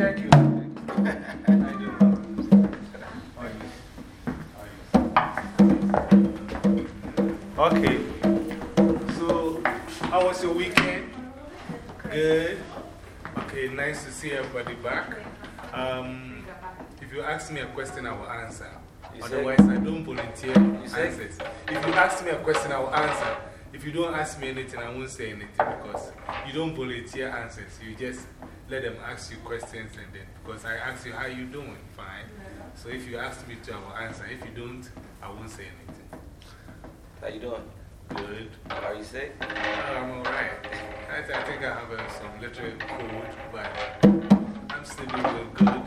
thank you. I do. Okay. So, how was your weekend? Good. Okay, nice to see everybody back. Um, if you ask me a question, I will answer. Otherwise, I don't volunteer answers. If you ask me a question, I will answer. If you don't ask me anything, I won't say anything because you don't volunteer answers. You just let them ask you questions and then, because I ask you how you doing, fine. So if you ask me to, I will answer. If you don't, I won't say anything. How you doing? Good. Are you sick? I'm alright. I, th I think I have uh, some little cold, but I'm still doing good.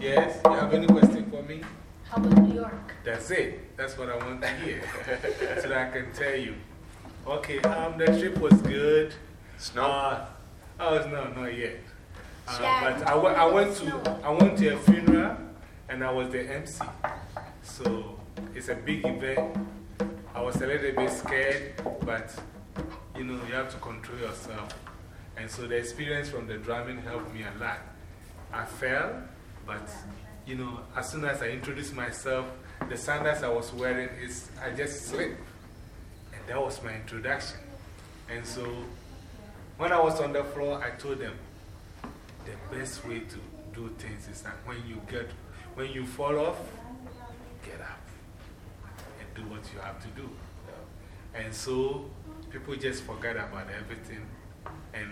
Yes? You have any question for me? How about New York? That's it. That's what I want to hear. so that I can tell you. Okay, um, the trip was good. Snow? Uh, oh, no, not yet. Uh, Yeah, but I, I went to. I went to a funeral and I was the MC. So it's a big event. I was a little bit scared, but you know, you have to control yourself. And so the experience from the drumming helped me a lot. I fell, but you know, as soon as I introduced myself, the sandals I was wearing, is, I just slipped. And that was my introduction. And so when I was on the floor, I told them the best way to do things is that when you get, when you fall off, get up and do what you have to do. And so people just forgot about everything. And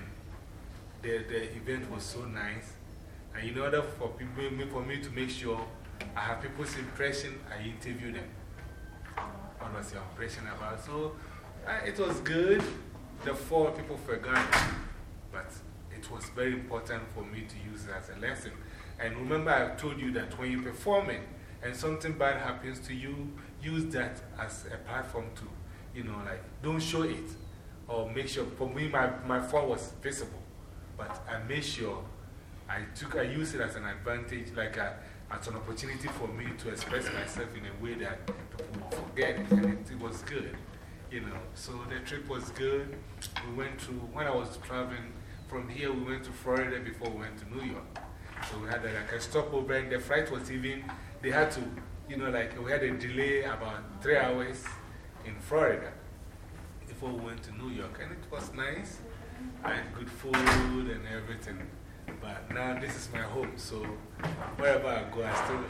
the, the event was so nice. And in order for, people, for me to make sure I have people's impression, I interview them. What was your impression about? So uh, it was good. The four people forgot, but it was very important for me to use it as a lesson. And remember, I told you that when you're performing and something bad happens to you, use that as a platform to, you know, like, don't show it. Or make sure, for me, my, my fall was visible. But I made sure I took, I used it as an advantage, like a, as an opportunity for me to express myself in a way that people forget. And it, it was good, you know. So the trip was good. We went to, when I was traveling from here, we went to Florida before we went to New York. So we had a, like a stopover, and the flight was even, they had to, you know, like we had a delay about three hours in Florida before we went to New York. And it was nice. I had good food and everything. But now this is my home, so wherever I go, I still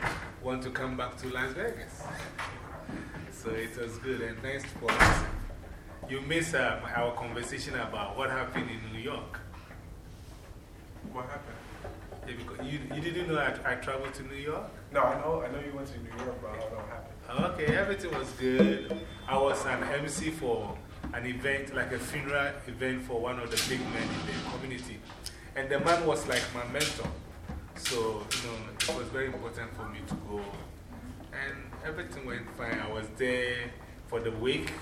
want to come back to Las Vegas. so it was good and nice for us. You missed uh, our conversation about what happened in New York. What happened? Yeah, because you, you didn't know I, I traveled to New York? No, I know, I know you went to New York, but I don't know what happened. Okay, everything was good. I was an MC for an event, like a funeral event for one of the big men in the community. And the man was like my mentor. So, you know, it was very important for me to go. And everything went fine. I was there for the week,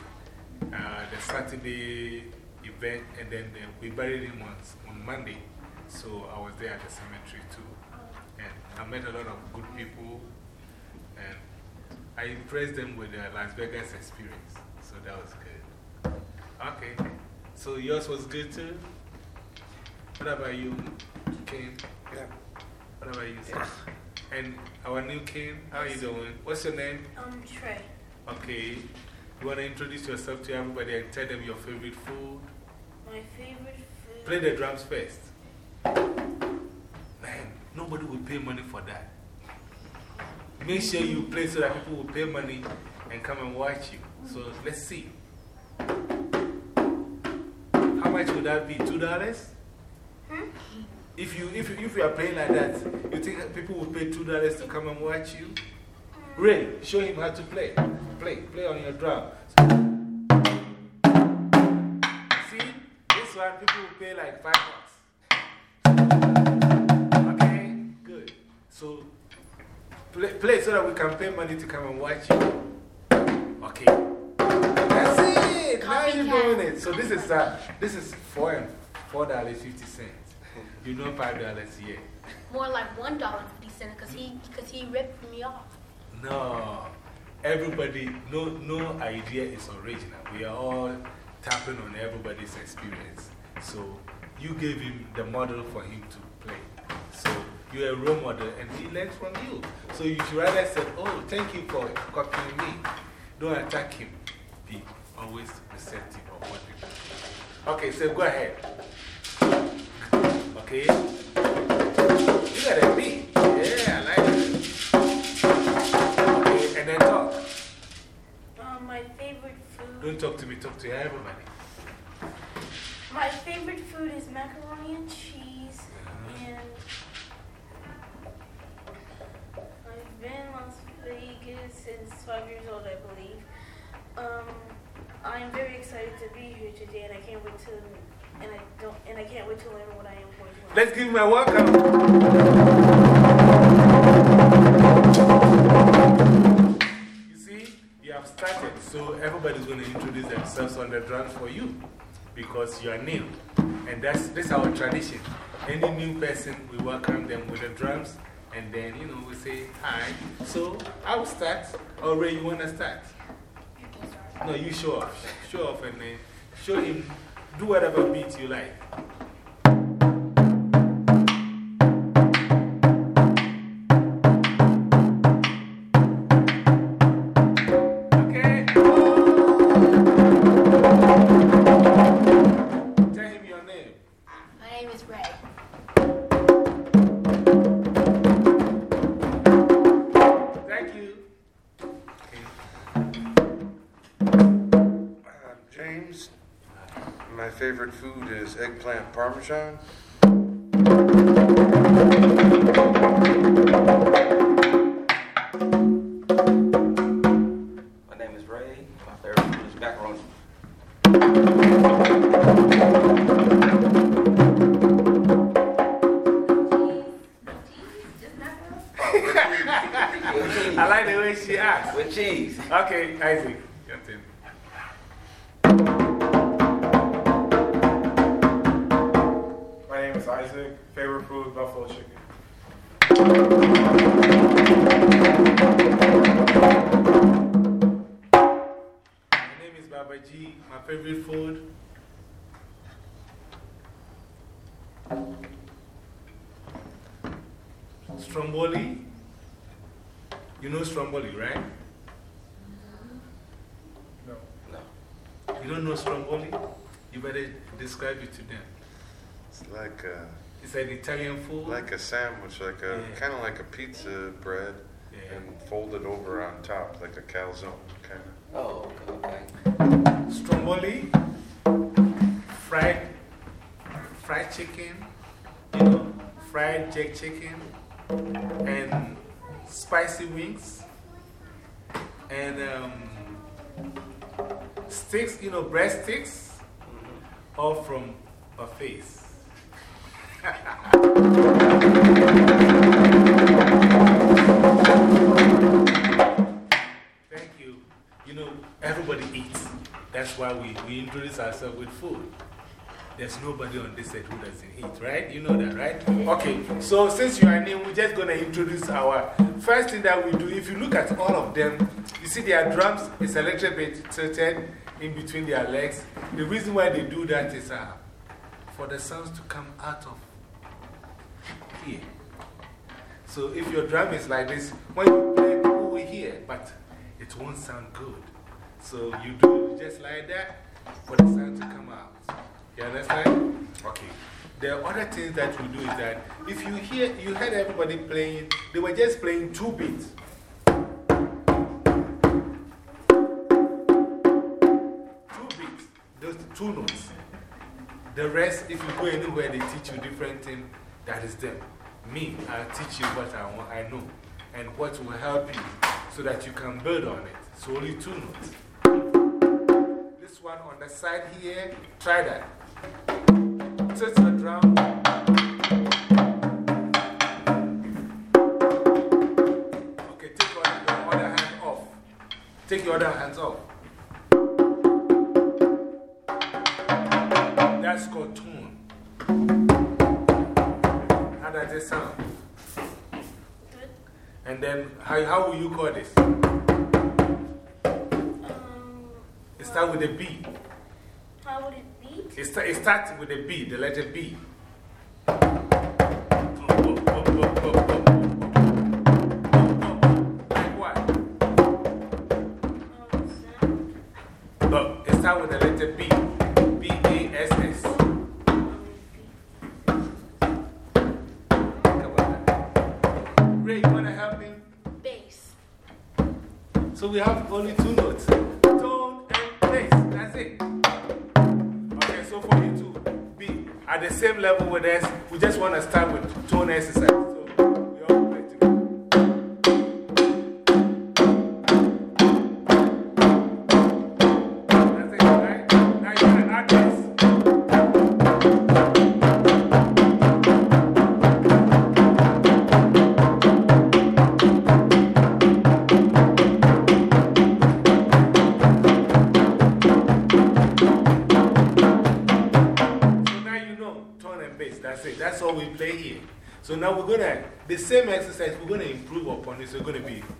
uh, the Saturday event, and then the, we buried him on, on Monday. So I was there at the cemetery too. And I met a lot of good people. And I impressed them with the Las Vegas experience. So that was good. Okay. So yours was good too? What about you, Ken? Yeah. What about you, sir? And our new Ken, how are you doing? What's your name? Um, Trey. Okay. You want to introduce yourself to everybody and tell them your favorite food? My favorite food. Play the drums first. Man, nobody will pay money for that. Make sure you play so that people will pay money and come and watch you. So let's see. How much would that be? Two dollars? Hmm? If you, if, you, if you are playing like that, you think people will pay two dollars to come and watch you? Hmm. Ray, show him how to play. Play, play on your drum. See, this one people will pay like five bucks. So, play, play so that we can pay money to come and watch you. Okay. That's it. Now you're doing it. So, this is, uh, this is four four dollars fifty cents. You know five dollars yet. More like $1.50 because he, cause he ripped me off. No. Everybody, no, no idea is original. We are all tapping on everybody's experience. So you gave him the model for him to play. So you're a role model and he learns from you. So you should rather say, Oh, thank you for copying me. Don't attack him. Be always receptive of what do. Okay, so go ahead. Okay? You got a. Yeah, I like it. Okay, and then talk. Um, my favorite food. Don't talk to me, talk to everybody. My favorite food is macaroni to, and I don't, and I can't wait to learn what I am going to learn. Let's give him a welcome. You see, you have started, so everybody's going to introduce themselves on the drums for you because you are new. And that's, that's our tradition. Any new person, we welcome them with the drums and then, you know, we say hi. So I'll start. Or Ray, you want to start? No, you show off. Show off and then show him, do whatever beat you like. Parmesan. My name is Ray. My favorite food is macaroni. I like the way she acts. With cheese. Okay, Isaac, your a, It's an Italian food. like a sandwich, like a, Yeah. kind of like a pizza bread Yeah. and folded over on top, like a calzone, kind of. Oh, okay. okay. Stromboli, fried, fried chicken, you know, fried jerk chicken, and spicy wings, and um, sticks, you know, breast sticks, all from buffets. Thank you. You know, everybody eats. That's why we, we introduce ourselves with food. There's nobody on this set who doesn't eat, right? You know that, right? Okay, so since you are new, we're just going to introduce our first thing that we do. If you look at all of them, you see their drums is a little bit tilted in between their legs. The reason why they do that is uh, for the sounds to come out of So if your drum is like this, when you play, people will hear, but it won't sound good. So you do just like that for the sound to come out. You understand? Okay. The other thing that we do is that if you hear, you heard everybody playing, they were just playing two beats. Two beats, those two notes. The rest, if you go anywhere, they teach you different things. That is them. Me, I'll teach you what I, want, I know and what will help you so that you can build on it. So only two notes. This one on the side here, try that. Tilt the drum. Okay, take your, your other hand off. Take your other hands off. That's called tone. Does it sound? Good. And then, how, how will you call this? Um, It starts with a B. how would it be? It, sta it starts with a B, the letter B. Ray, you want to help me? Bass. So we have only two notes tone and bass. That's it. Okay, so for you to be at the same level with us, we just want to start with tone exercise. The same exercise, we're going to improve upon this. We're going to be.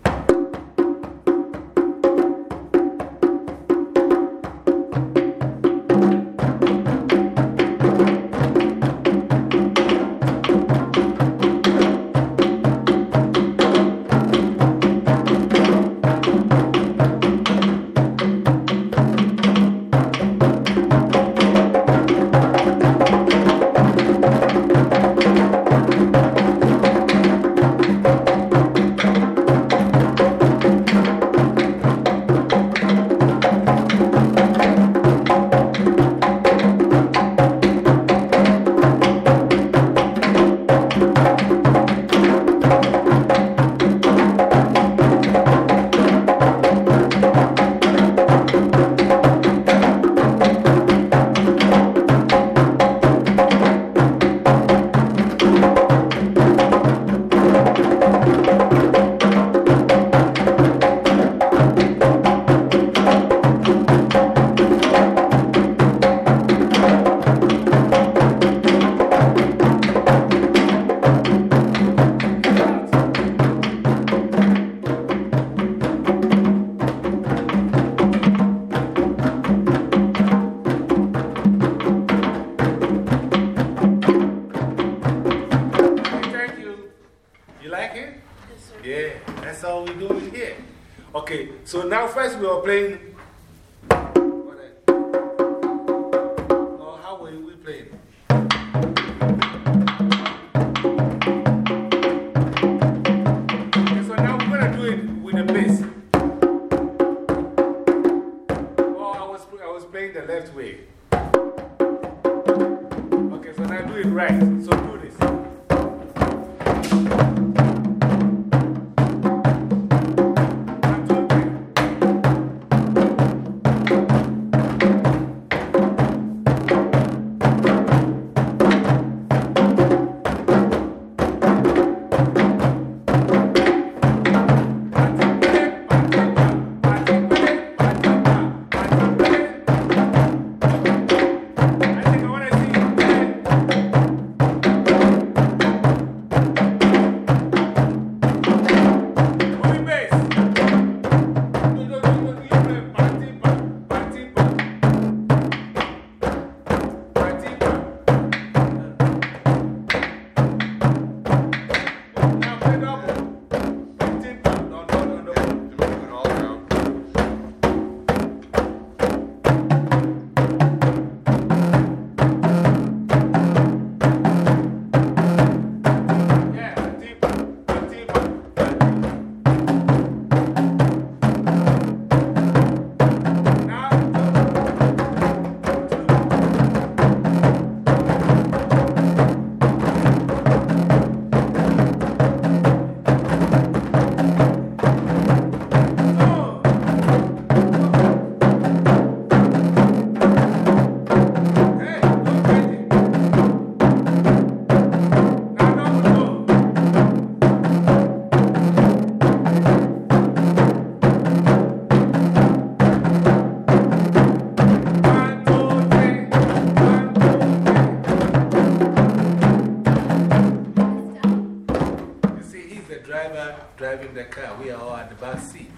Driving the car. We are all at the back seat.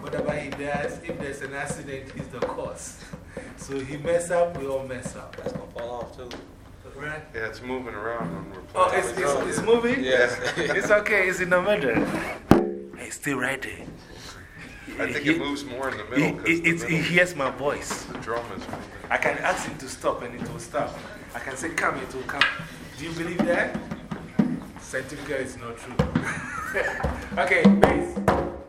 Whatever he does, if there's an accident, he's the cause. So he mess up, we all mess up. That's gonna fall off too. Right? Yeah, it's moving around when we're Oh, playing. it's, it's, it's moving? Yes. it's okay, it's in the middle. Hey, stay right there. I think He- it moves more in the middle he, because it's- he hears my voice. the drum is moving. I can ask him to stop and it will stop. I can say, come, it will come. Do you believe that? Scientifically, it's not true. okay, bass.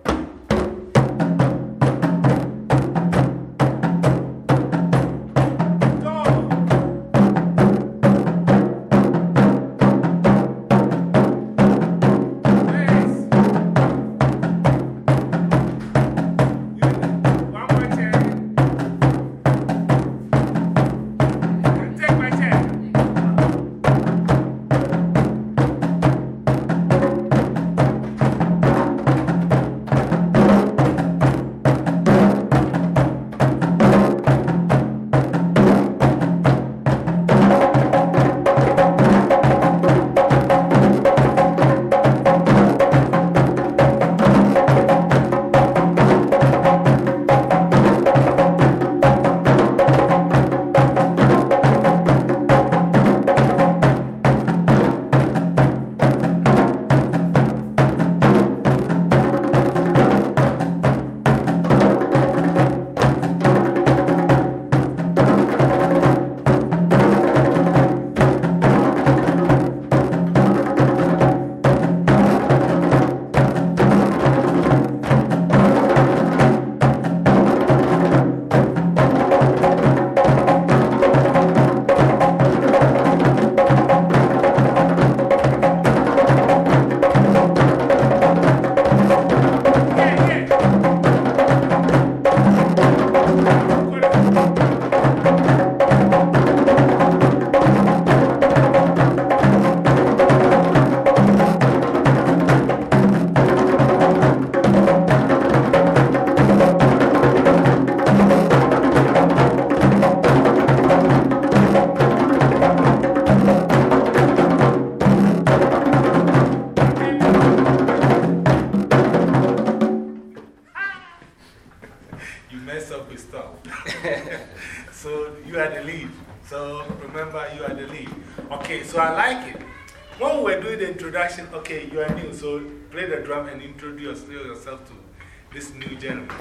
And introduce yourself to this new gentleman.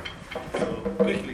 So quickly,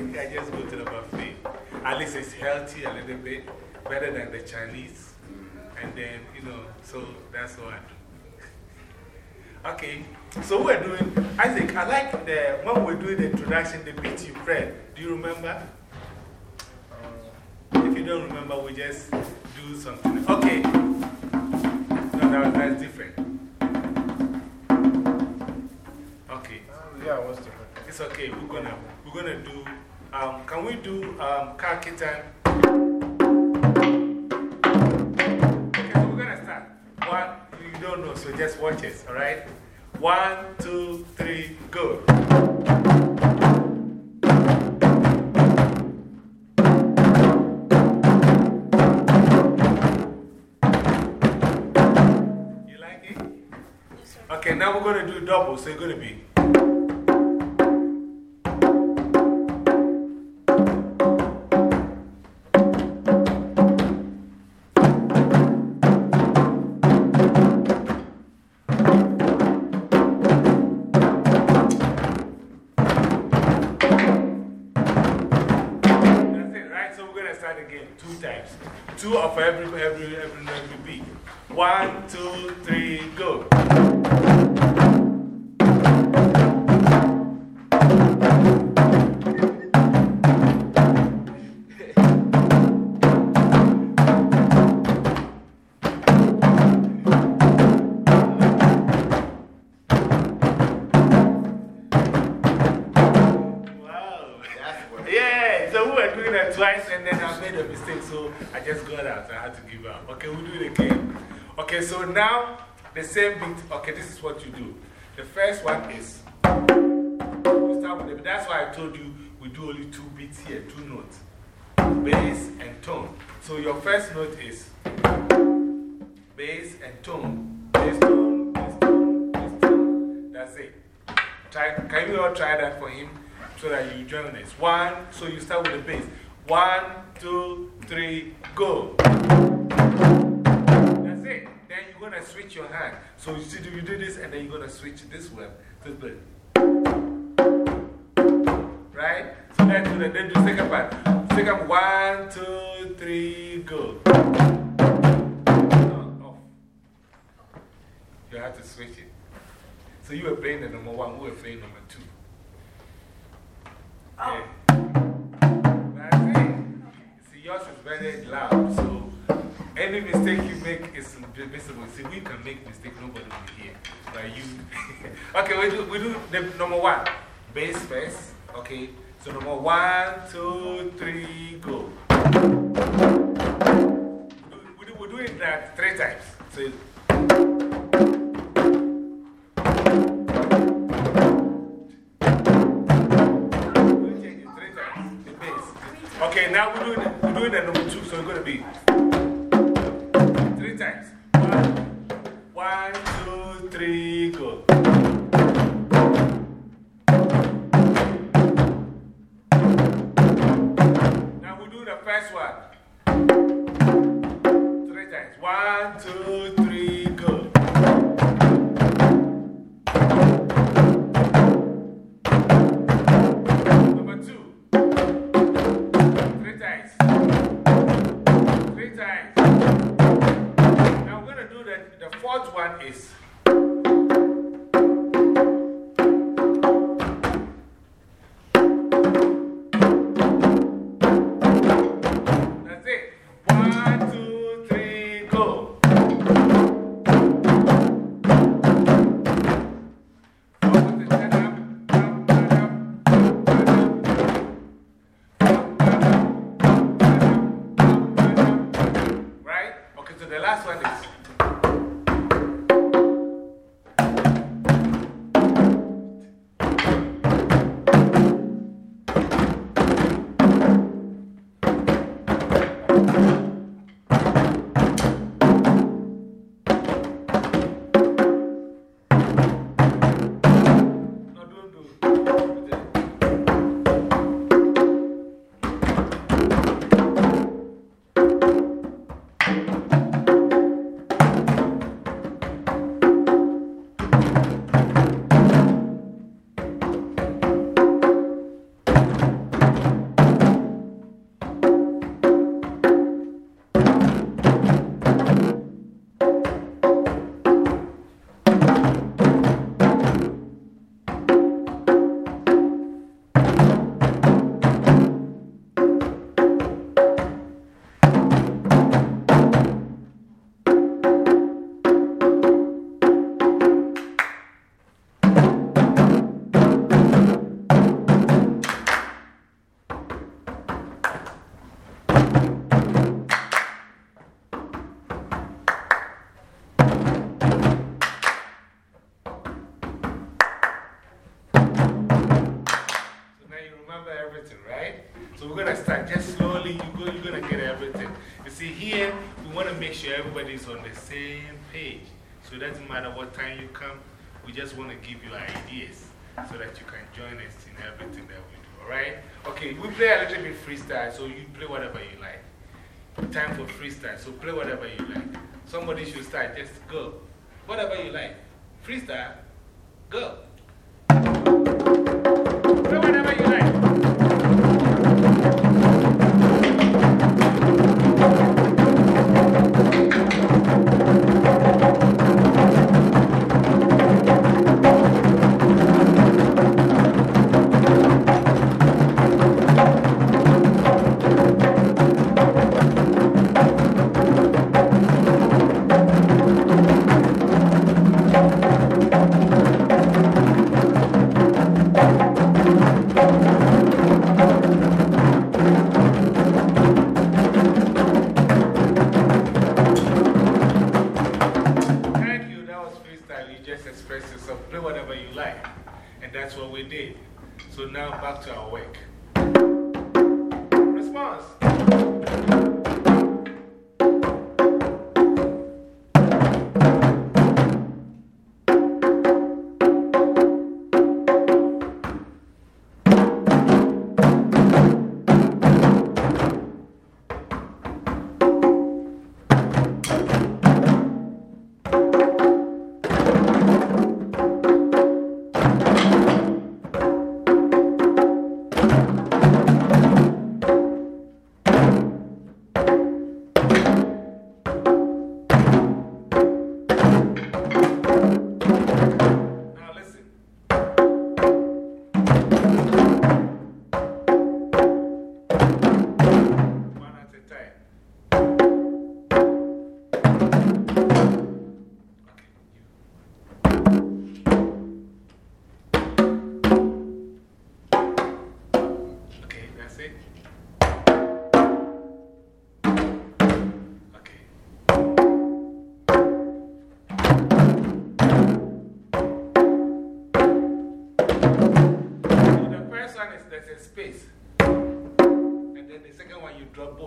me, I want a steak. I just go to the buffet. At least it's healthy a little bit, better than the Chinese. And then, you know, so that's what I do. Okay, so we're doing, I think, I like the, when we're doing the introduction, the beat you read. Do you remember? If you don't remember, we just do something. Okay. No, that, that's different. Okay. Um, yeah, what's different? It's okay. We're gonna, we're gonna do, um, can we do um, car kitten? Okay, so we're gonna start. One, you don't know, so just watch it, all right? One, two, three, go. You like it? Okay, now we're gonna do double, so it's gonna be. Now the same beat. Okay, this is what you do. The first one is we start with the, that's why I told you we do only two beats here, two notes bass and tone. So your first note is bass and tone. Bass, tone, bass, tone, bass, tone. That's it. Try, can you all try that for him so that you join us? One, so you start with the bass. One, two, three, go. Going to switch your hand. So you see, you do this and then you're going to switch this way. This way. Right? So then do the, then do the second part. Second, one, two, three, go. No, off. You have to switch it. So you were playing the number one, we were playing number two. Oh. Yeah. That's it. See, yours is very loud, so any mistake you make is visible. See, we can make mistake, nobody will hear. But you. okay, we do, we do the number one. Bass first. Okay. So, number one, two, three, go. We do, we do, we're doing that three times. So, we change it three times. The bass. Okay, now we're doing, we're doing the number two, so it's going to be three So it doesn't matter what time you come, we just want to give you ideas so that you can join us in everything that we do. Alright? Okay, we play a little bit freestyle, so you play whatever you like. Time for freestyle, so play whatever you like. Somebody should start, just go. Whatever you like. Freestyle, go. Play whatever space. And then the second one you drop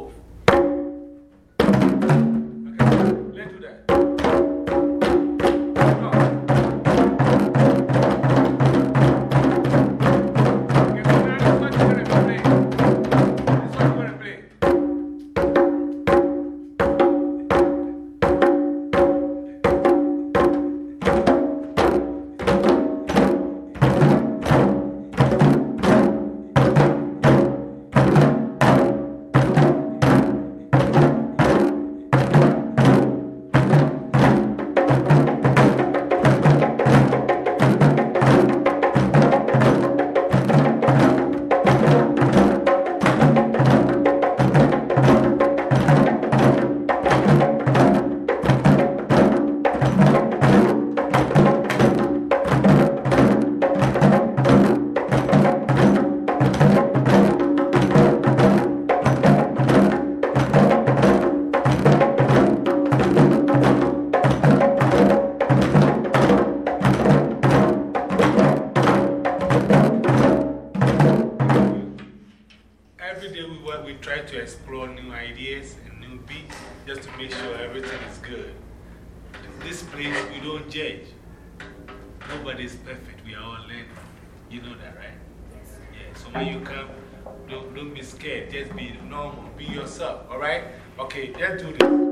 everything is good. This place, we don't judge. Nobody is perfect. We are all learning. You know that, right? Yeah. So when you come, don't, don't be scared. Just be normal. Be yourself. All right? Okay, let's do this.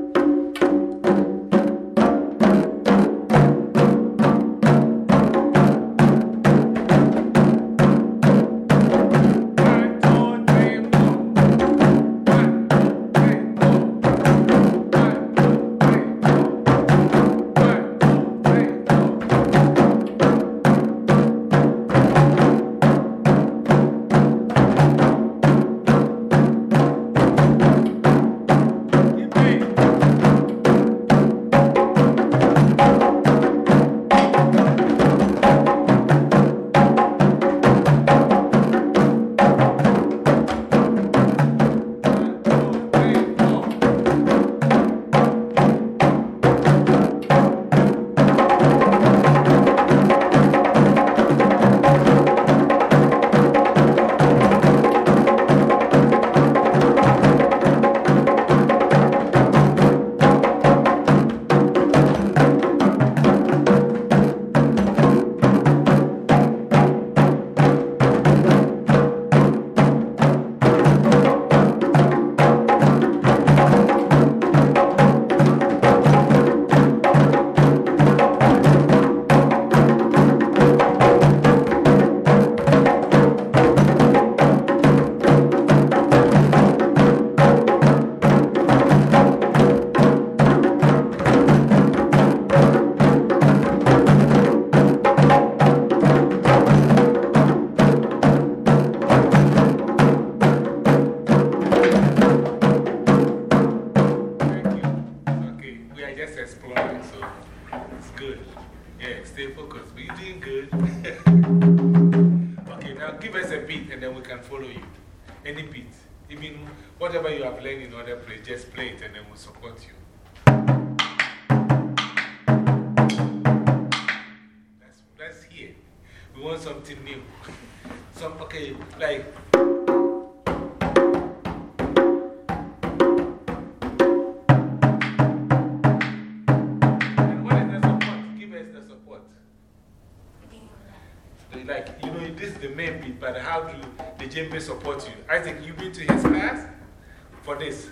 Support you. Let's, let's hear. We want something new. Some, okay, like. Like, you know, this is the main beat, but how do the djembe support you? I think you've been to his class for this.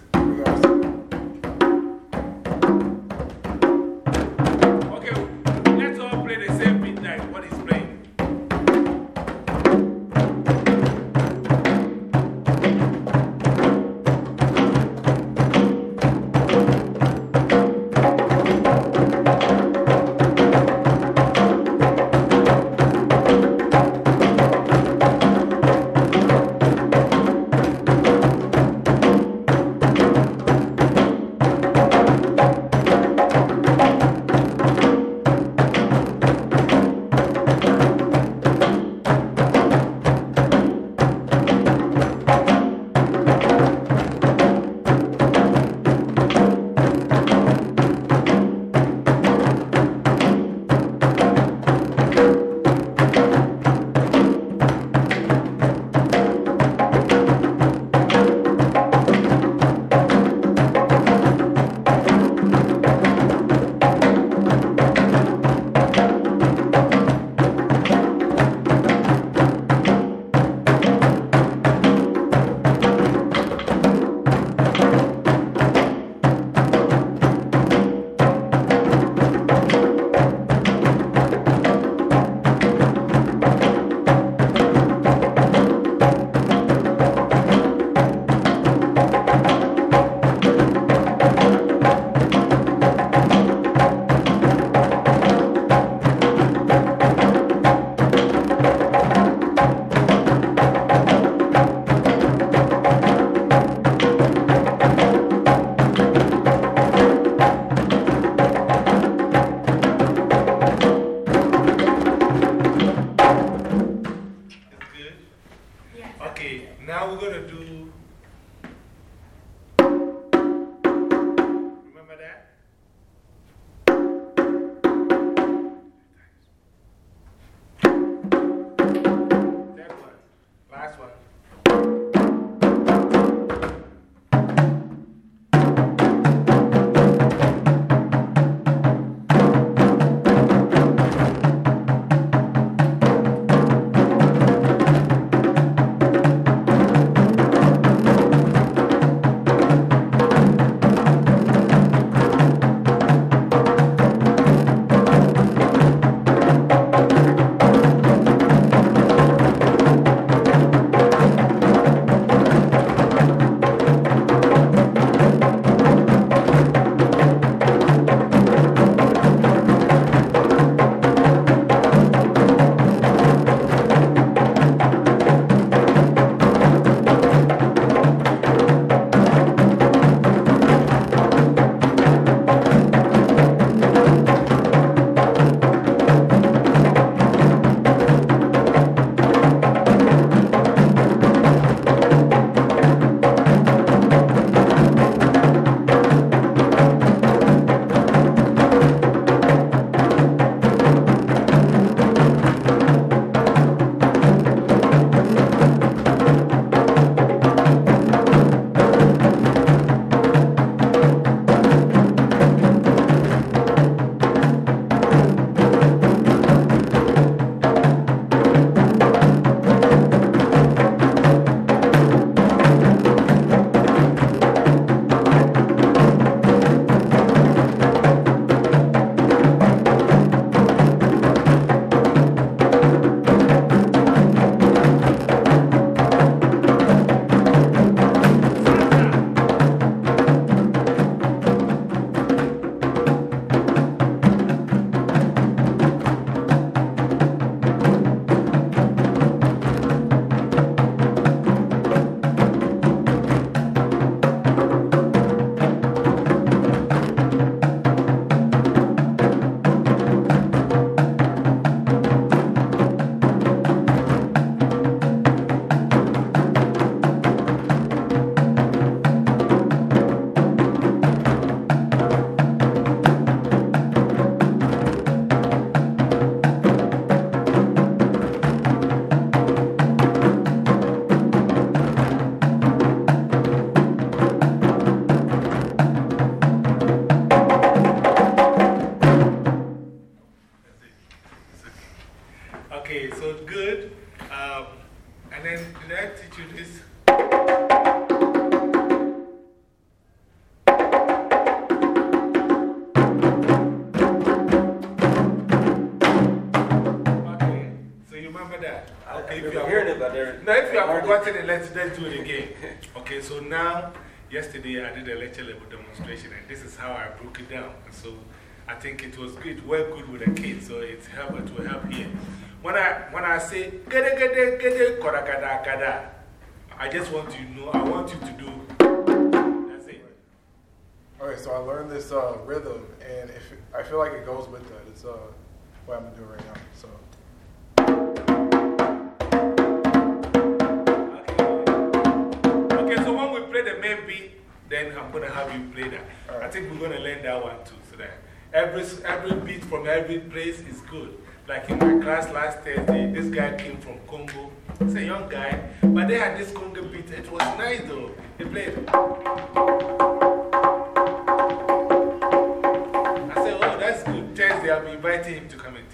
Now, if you have I learned it. let's, let's do it again. Okay, so now, yesterday I did a lecture level demonstration, and this is how I broke it down. So I think it was good, it good with the kids, so it's help, it will help here. When I, when I say, gede, gede, gede, korakada, kada, I just want you to know, I want you to do, that's it. Okay, so I learned this uh, rhythm, and if I feel like it goes with that. It's uh, what I'm doing right now. So then I'm going to have you play that. I think we're going to learn that one too. So that every, every beat from every place is good. Like in my class last Thursday, this guy came from Congo. He's a young guy, but they had this Congo beat. It was nice though. He played. I said, oh, that's good. Thursday, I'll be inviting him to come and teach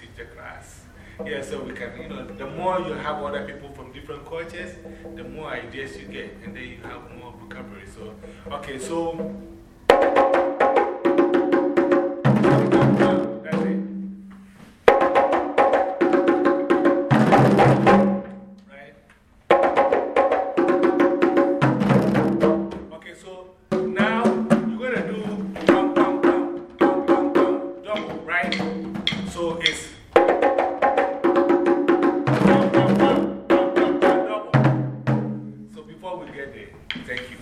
the class. Yeah, so we can, you know, the more you have other people from different cultures, the more ideas you get, and then you have more vocabulary. So, okay, so. Get there, thank you.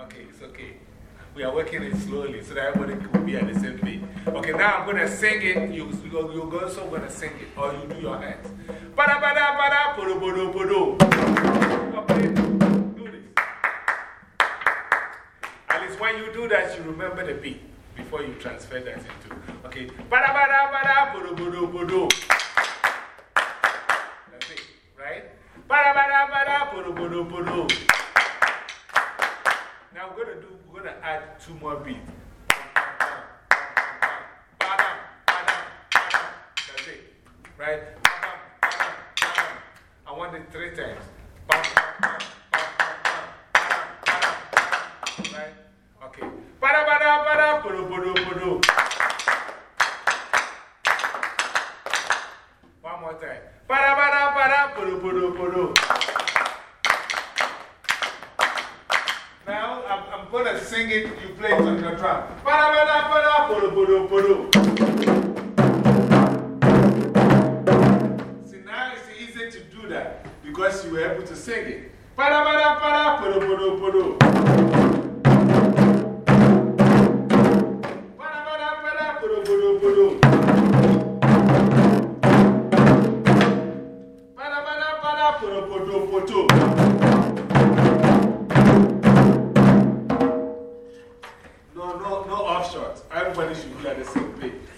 Okay, it's okay. We are working it slowly so that everybody will be at the same page. Okay, now I'm going to sing it. You, you, you're also going to sing it, or you do your hands. Bada bada bada, podo podo podo. Do this. At least when you do that, you remember the beat before you transfer that into. Okay, bada bada bada, podo podo podo. That's it, right? Bada bada bada, podo podo podo. Now we're going to do, we're going to add two more beats.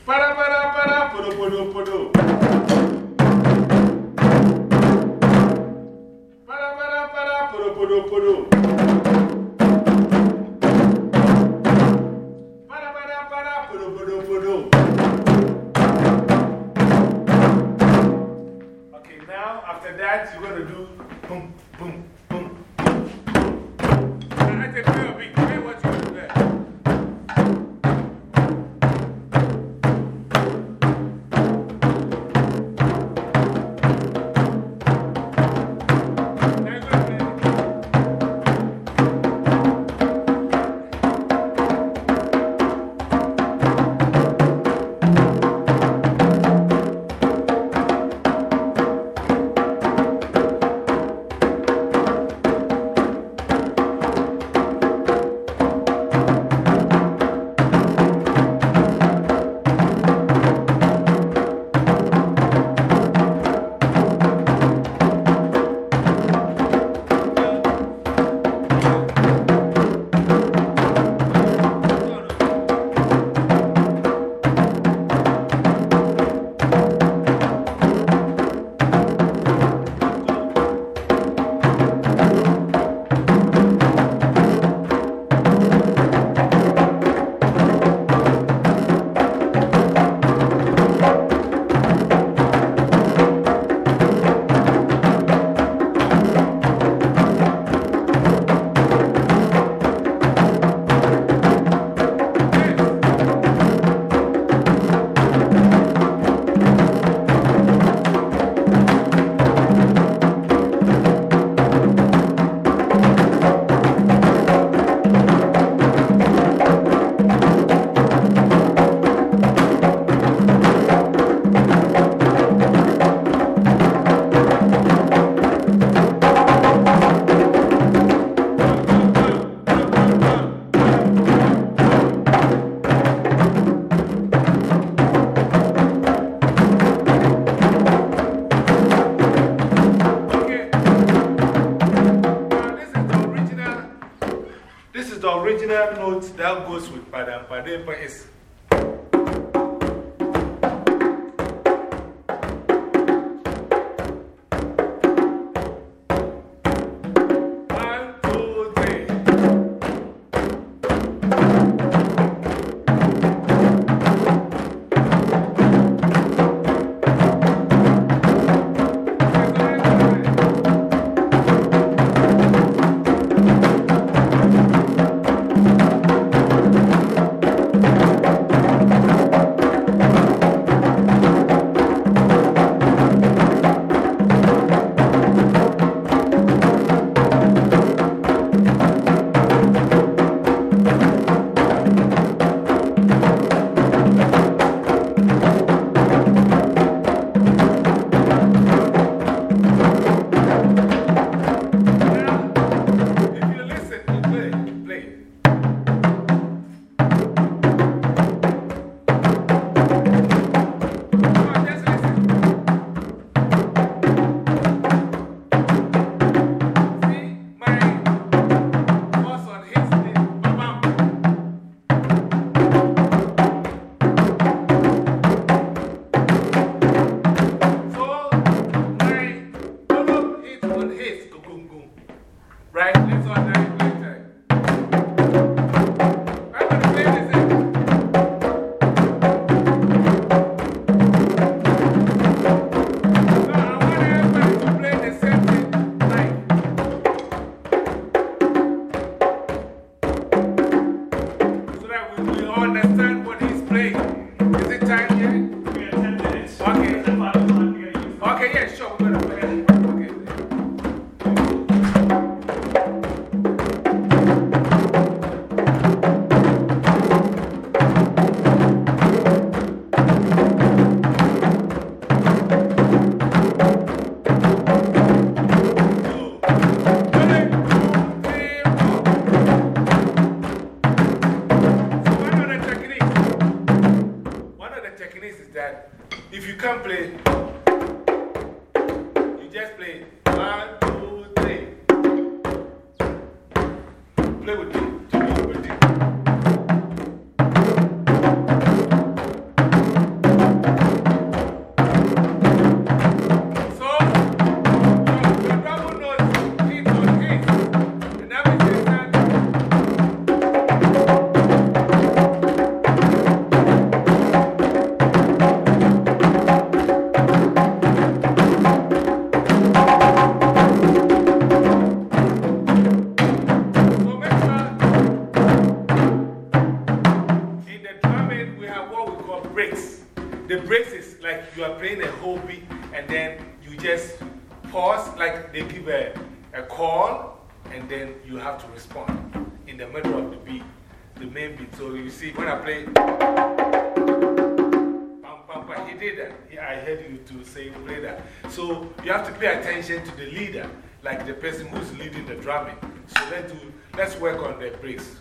Para, para, para, podo, podo, podo. Para, para, para, podo, podo, podo. Drumming. So let's, do, let's work on the breaks.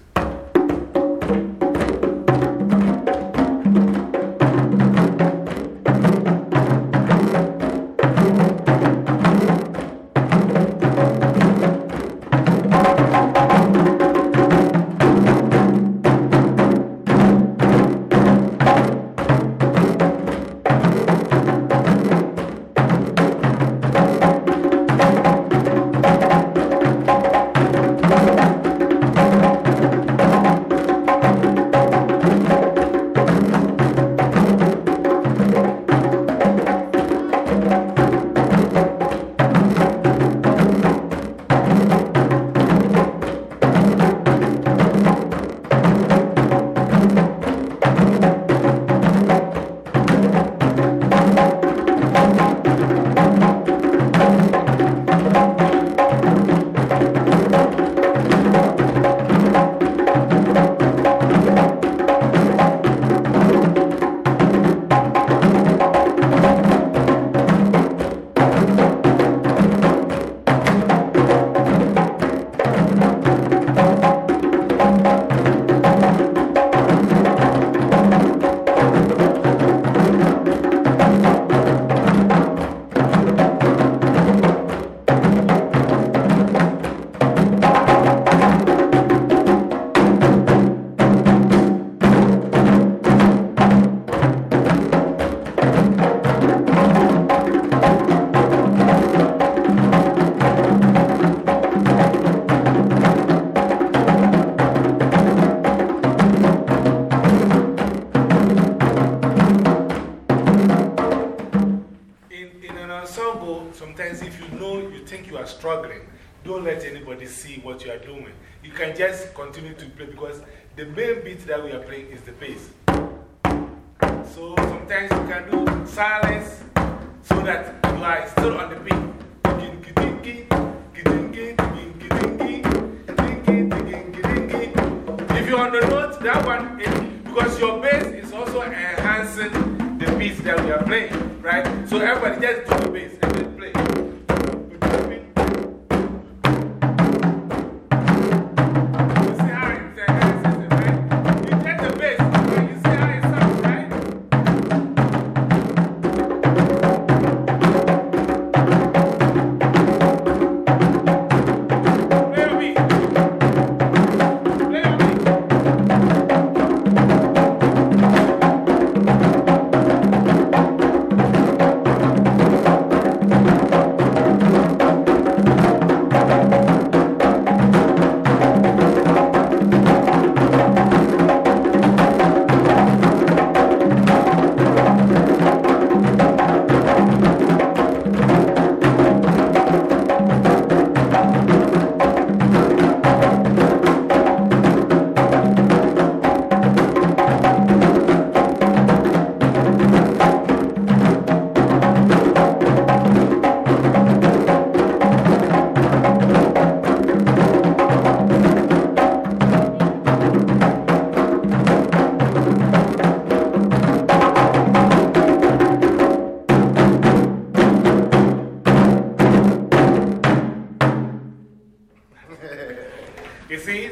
struggling. Don't let anybody see what you are doing. You can just continue to play because the main beat that we are playing is the bass.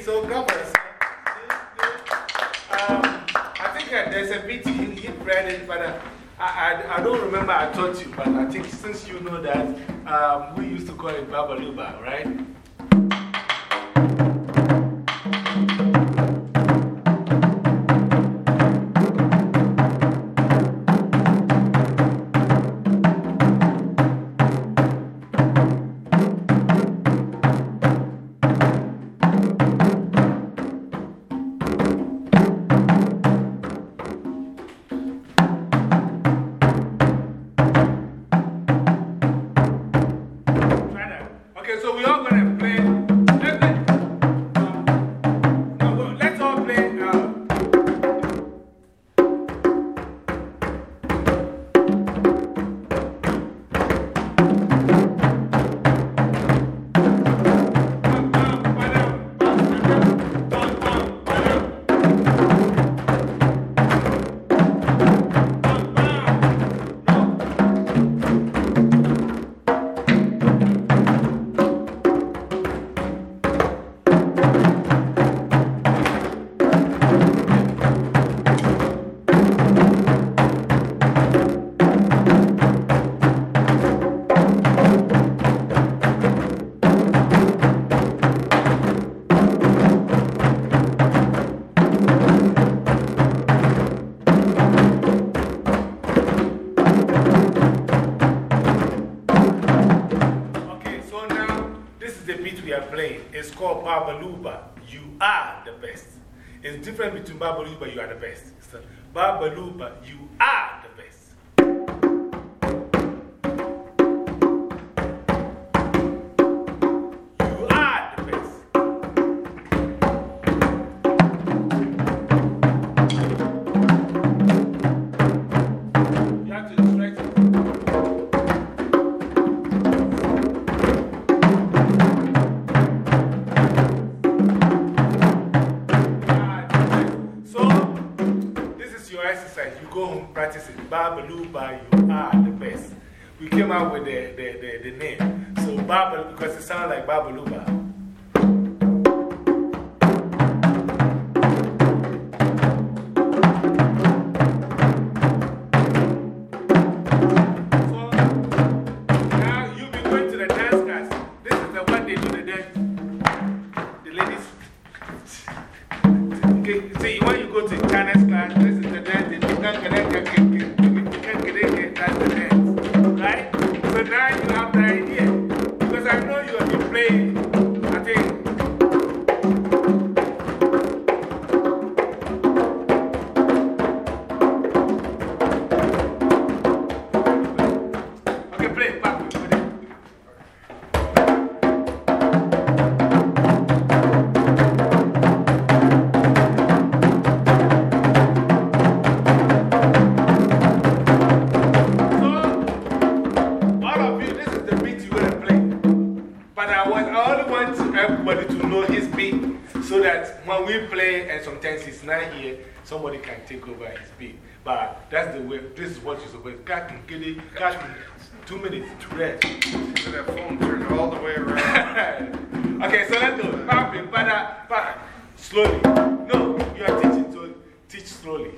Parabéns ao It's called Babaluba. You are the best. It's different between Babaluba, you are the best. Babaluba, you are. exercise, you go home, practice it. Babaluba, you are the best. We came up with the, the, the, the name. So, Baba, because it sounds like Babaluba. That's the way, this is what you're supposed to do. Two minutes to rest. That phone turned all the way around. okay, so let's do it. Pop it. Slowly. No, you are teaching, so teach slowly.